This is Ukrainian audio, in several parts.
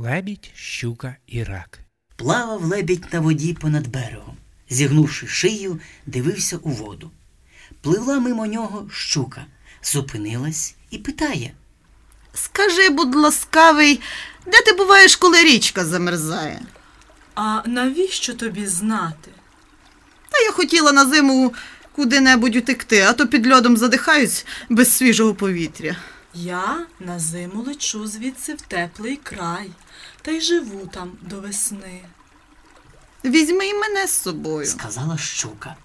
Лебідь, щука і рак. Плавав лебідь на воді понад берегом. Зігнувши шию, дивився у воду. Пливла мимо нього щука, зупинилась і питає. Скажи, будь ласкавий, де ти буваєш, коли річка замерзає? А навіщо тобі знати? Та я хотіла на зиму куди-небудь утекти, а то під льодом задихаюсь без свіжого повітря. Я на зиму лечу звідси в теплий край, та й живу там до весни. Візьми й мене з собою. сказала щука.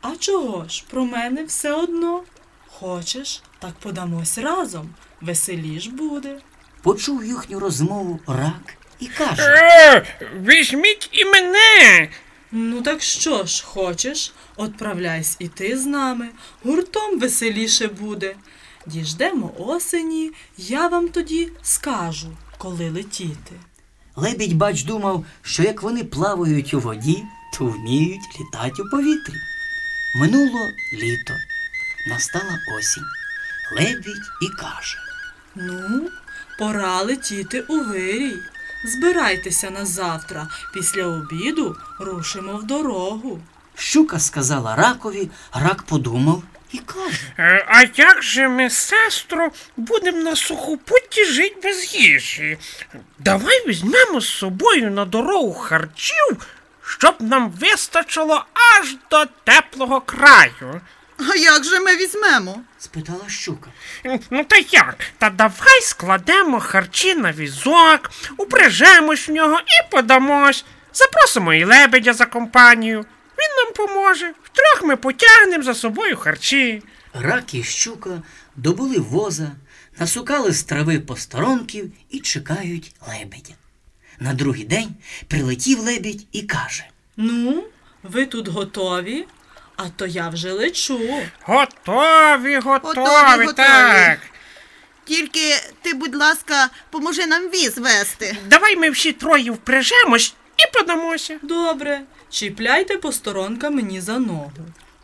А чого ж, про мене все одно? Хочеш, так подамось разом, веселіш буде. Почув їхню розмову рак і каже. Е, візьміть і мене. Ну так що ж, хочеш, отправляйся і ти з нами, гуртом веселіше буде. Діждемо осені, я вам тоді скажу, коли летіти. Лебідь, бач, думав, що як вони плавають у воді, то вміють літати у повітрі. Минуло літо, настала осінь. Лебідь і каже. Ну, пора летіти у вирій. Збирайтеся на завтра, після обіду рушимо в дорогу. Щука сказала ракові, рак подумав і каже. Е, А як же ми, сестру, будемо на сухопутті жити без їжі? Давай візьмемо з собою на дорогу харчів, щоб нам вистачило аж до теплого краю. А як же ми візьмемо? спитала щука. Ну та як? Та давай складемо харчі на візок, упряжемось в нього і подамось. Запросимо і лебедя за компанію. Він нам поможе. Втрьох ми потягнемо за собою харчі. Рак і щука добули воза, насукали з трави посторонків і чекають лебедя. На другий день прилетів лебідь і каже. Ну, ви тут готові? А то я вже лечу. Готові, готові, Готові, так. Тільки ти, будь ласка, поможи нам віз вести. Давай ми всі троє впряжемось і подамося. Добре, чіпляйте посторонка мені за ногу.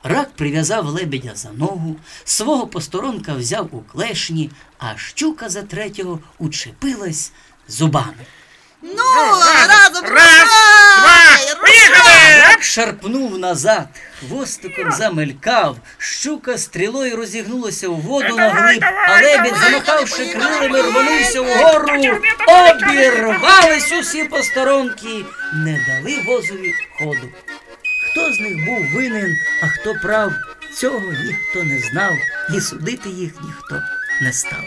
Рак прив'язав лебедя за ногу, свого посторонка взяв у клешні, а щука за третього учепилась зубами. Ну, разом шарпнув назад, хвостиком замелькав, щука стрілою розігнулася у воду на глиб, а лебідь, замахавши крилами, рванувся вгору, обірвались усі посторонки, не дали возові ходу. Хто з них був винен, а хто прав, цього ніхто не знав, і судити їх ніхто не став.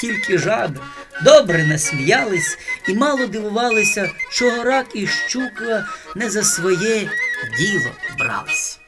Тільки жаби добре насміялись і мало дивувалися, чого рак і щука не за своє діло брались.